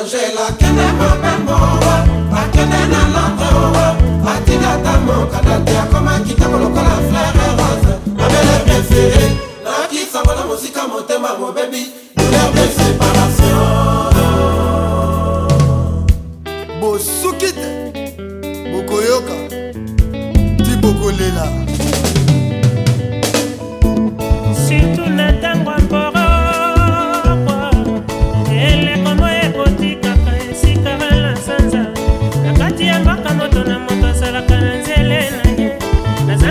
angela akende mobembo akende na londre atinda ta mokanda te akoma kitoko lokola fleire rose mabele prefere nayaki sango na mosika motema mobebi douleur de séparation bosuki te bokoyoka ti bokolela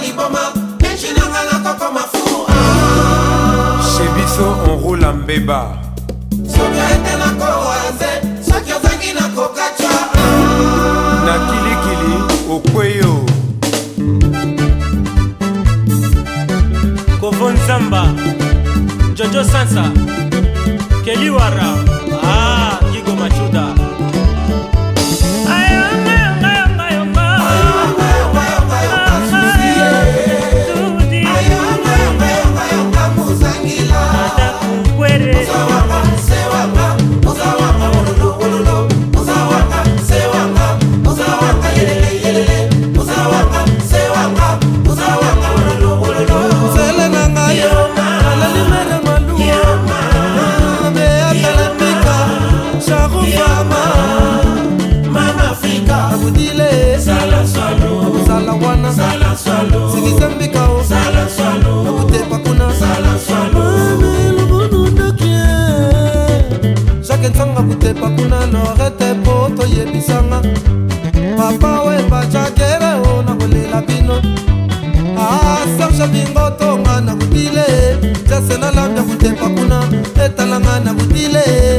liboma neti ah. ah. na nga nakokoma fu che biso onrula mbeba soki ete nakoanze soki ozangi nakokatya na kilikili okweyo kovo nzamba jojo sansa keliwara kotonga na kutile jasena labya kutepa kuna etalanga na kutile